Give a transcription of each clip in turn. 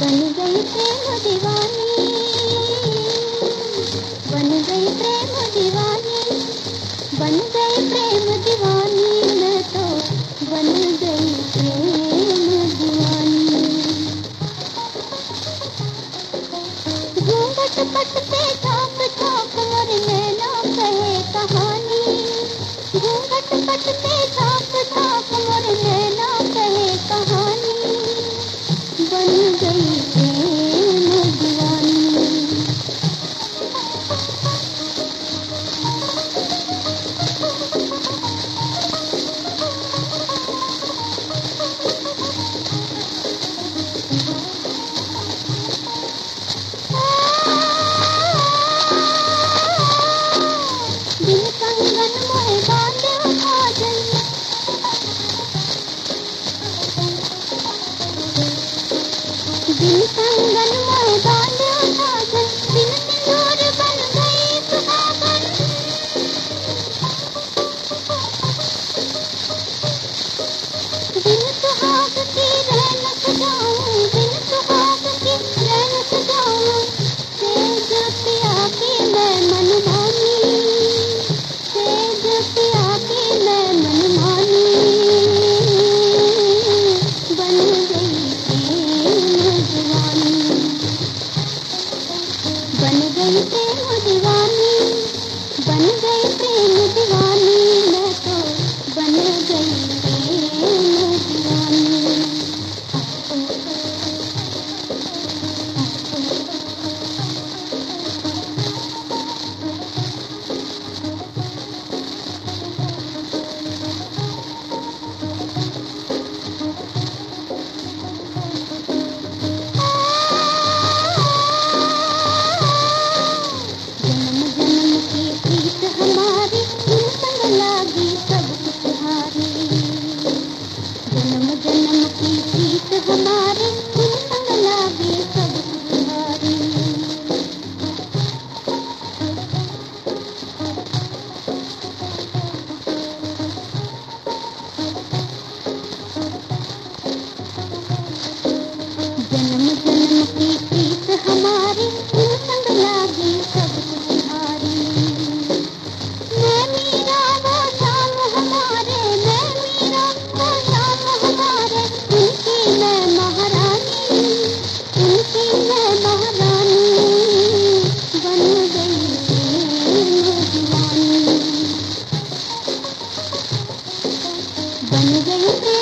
बन गई दीवानी दीवानी बन गई पे मीवानी न त बन गई प्रेम one.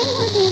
Oh,